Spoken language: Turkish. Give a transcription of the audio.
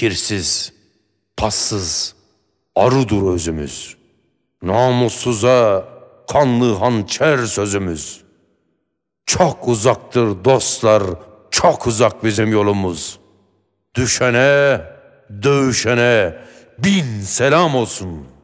kirsiz, passız, arıdır özümüz. Namussuza kanlı hançer sözümüz. Çok uzaktır dostlar, çok uzak bizim yolumuz. Düşene, dövüşene bin selam olsun.''